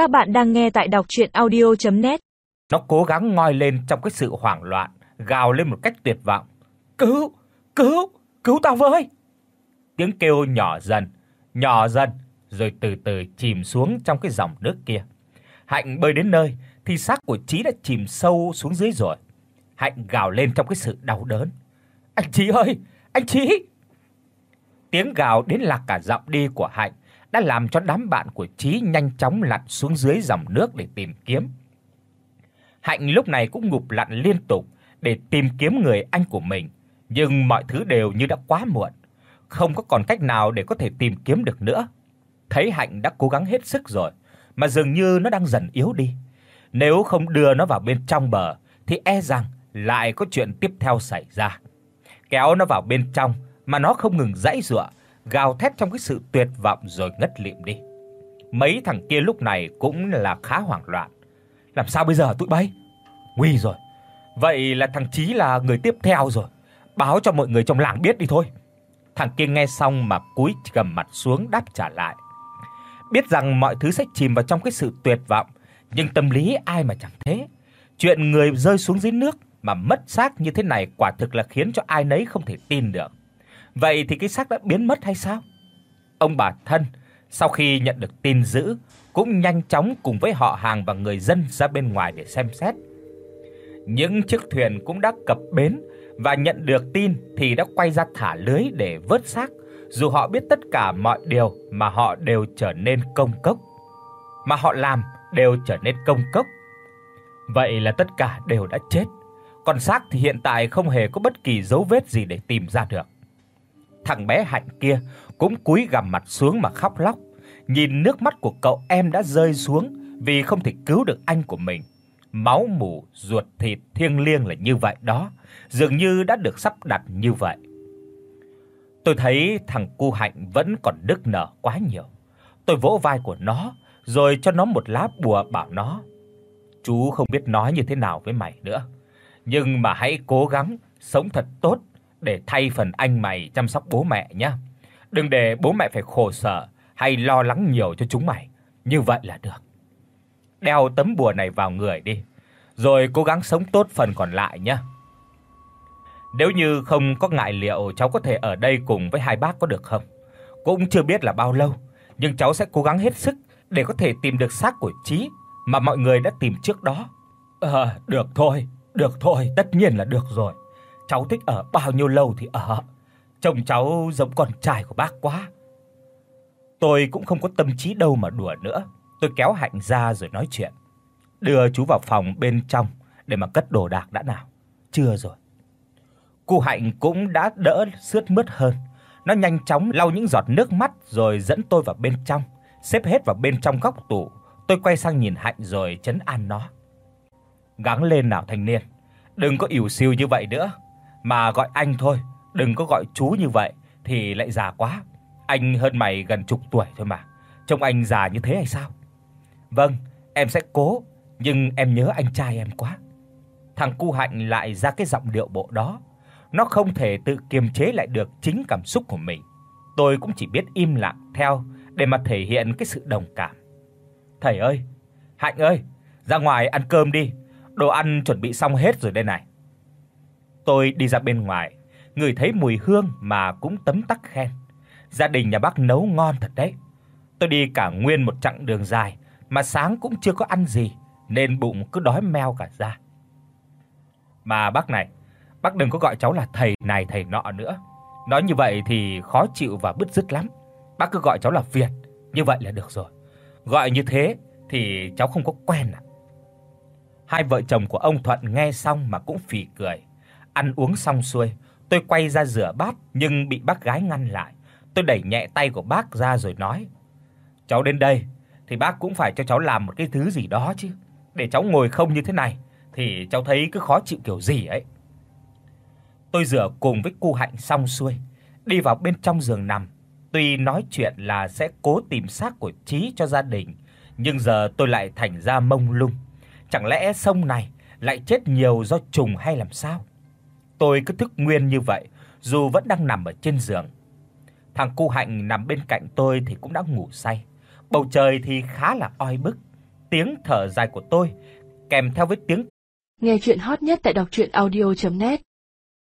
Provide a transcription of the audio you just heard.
Các bạn đang nghe tại đọc audio net Nó cố gắng ngoi lên trong cái sự hoảng loạn, gào lên một cách tuyệt vọng. "Cứu! Cứu! Cứu tao với!" Tiếng kêu nhỏ dần, nhỏ dần rồi từ từ chìm xuống trong cái dòng nước kia. Hạnh bơi đến nơi thì xác của Chí đã chìm sâu xuống dưới rồi. Hạnh gào lên trong cái sự đau đớn. "Anh Chí ơi, anh Chí!" Tiếng gào đến lạc cả giọng đi của Hạnh đã làm cho đám bạn của Chí nhanh chóng lặn xuống dưới dòng nước để tìm kiếm. Hạnh lúc này cũng ngụp lặn liên tục để tìm kiếm người anh của mình, nhưng mọi thứ đều như đã quá muộn, không có còn cách nào để có thể tìm kiếm được nữa. Thấy Hạnh đã cố gắng hết sức rồi, mà dường như nó đang dần yếu đi. Nếu không đưa nó vào bên trong bờ thì e rằng lại có chuyện tiếp theo xảy ra. Kéo nó vào bên trong mà nó không ngừng giãy giụa, gào thét trong cái sự tuyệt vọng rồi ngất lịm đi. Mấy thằng kia lúc này cũng là khá hoảng loạn. Làm sao bây giờ tụi bay? Nguy rồi. Vậy là thằng Chí là người tiếp theo rồi. Báo cho mọi người trong làng biết đi thôi. Thằng kia nghe xong mà cúi gằm mặt xuống đáp trả lại. Biết rằng mọi thứ sẽ chìm vào trong cái sự tuyệt vọng, nhưng tâm lý ai mà chẳng thế. Chuyện người rơi xuống dưới nước mà mất xác như thế này quả thực là khiến cho ai nấy không thể tin được. Vậy thì cái xác đã biến mất hay sao? Ông bà thân sau khi nhận được tin dữ cũng nhanh chóng cùng với họ hàng và người dân ra bên ngoài để xem xét. Những chiếc thuyền cũng đã cập bến và nhận được tin thì đã quay ra thả lưới để vớt xác, dù họ biết tất cả mọi điều mà họ đều trở nên công cốc. Mà họ làm đều trở nên công cốc. Vậy là tất cả đều đã chết. Còn xác thì hiện tại không hề có bất kỳ dấu vết gì để tìm ra được. Thằng bé Hạnh kia cũng cúi gằm mặt xuống mà khóc lóc, nhìn nước mắt của cậu em đã rơi xuống vì không thể cứu được anh của mình. Máu mủ ruột thịt thiêng liêng là như vậy đó, dường như đã được sắp đặt như vậy. Tôi thấy thằng cu Hạnh vẫn còn đứt nở quá nhiều. Tôi vỗ vai của nó rồi cho nó một lá bùa bảo nó: "Chú không biết nói như thế nào với mày nữa, nhưng mà hãy cố gắng sống thật tốt để thay phần anh mày chăm sóc bố mẹ nhé. Đừng để bố mẹ phải khổ sở hay lo lắng nhiều cho chúng mày, như vậy là được. Đeo tấm bùa này vào người đi, rồi cố gắng sống tốt phần còn lại nhé. Nếu như không có ngại liệu cháu có thể ở đây cùng với hai bác có được không? Cũng chưa biết là bao lâu, nhưng cháu sẽ cố gắng hết sức để có thể tìm được xác của Chí mà mọi người đã tìm trước đó. Ờ, được thôi, được thôi, tất nhiên là được rồi cháu thích ở bao nhiêu lâu thì ở. Chồng cháu giống con trai của bác quá. Tôi cũng không có tâm trí đâu mà đùa nữa. Tôi kéo Hạnh ra rồi nói chuyện. Đưa chú vào phòng bên trong để mà cất đồ đạc đã nào. Chưa rồi. Cô Hạnh cũng đã đỡ sướt mướt hơn. Nó nhanh chóng lau những giọt nước mắt rồi dẫn tôi vào bên trong, xếp hết vào bên trong góc tủ. Tôi quay sang nhìn Hạnh rồi trấn an nó. Gắng lên nào thanh niên, đừng có ỉu xìu như vậy nữa mà gọi anh thôi, đừng có gọi chú như vậy thì lại già quá. Anh hơn mày gần chục tuổi thôi mà. Trông anh già như thế hay sao? Vâng, em sẽ cố, nhưng em nhớ anh trai em quá. Thằng cu Hạnh lại ra cái giọng điệu bộ đó. Nó không thể tự kiềm chế lại được chính cảm xúc của mình. Tôi cũng chỉ biết im lặng theo để mà thể hiện cái sự đồng cảm. Thầy ơi, Hạnh ơi, ra ngoài ăn cơm đi. Đồ ăn chuẩn bị xong hết rồi đây này. Tôi đi ra bên ngoài, người thấy mùi hương mà cũng tấm tắc khen. Gia đình nhà bác nấu ngon thật đấy. Tôi đi cả nguyên một chặng đường dài mà sáng cũng chưa có ăn gì nên bụng cứ đói meo cả ra. Mà bác này, bác đừng có gọi cháu là thầy này thầy nọ nữa. Nói như vậy thì khó chịu và bứt rứt lắm. Bác cứ gọi cháu là Việt, như vậy là được rồi. Gọi như thế thì cháu không có quen à. Hai vợ chồng của ông Thuận nghe xong mà cũng phì cười. Ăn uống xong xuôi, tôi quay ra rửa bát nhưng bị bác gái ngăn lại. Tôi đẩy nhẹ tay của bác ra rồi nói: "Cháu đến đây thì bác cũng phải cho cháu làm một cái thứ gì đó chứ. Để cháu ngồi không như thế này thì cháu thấy cứ khó chịu kiểu gì ấy." Tôi rửa cùng với cô Hạnh xong xuôi, đi vào bên trong giường nằm. Tuy nói chuyện là sẽ cố tìm xác của Chí cho gia đình, nhưng giờ tôi lại thành ra mông lung. Chẳng lẽ sông này lại chết nhiều do trùng hay làm sao? Tôi cứ thức nguyên như vậy, dù vẫn đang nằm ở trên giường. Thằng cu Hạnh nằm bên cạnh tôi thì cũng đã ngủ say. Bầu trời thì khá là oi bức, tiếng thở dài của tôi, kèm theo với tiếng Nghe truyện hot nhất tại doctruyenaudio.net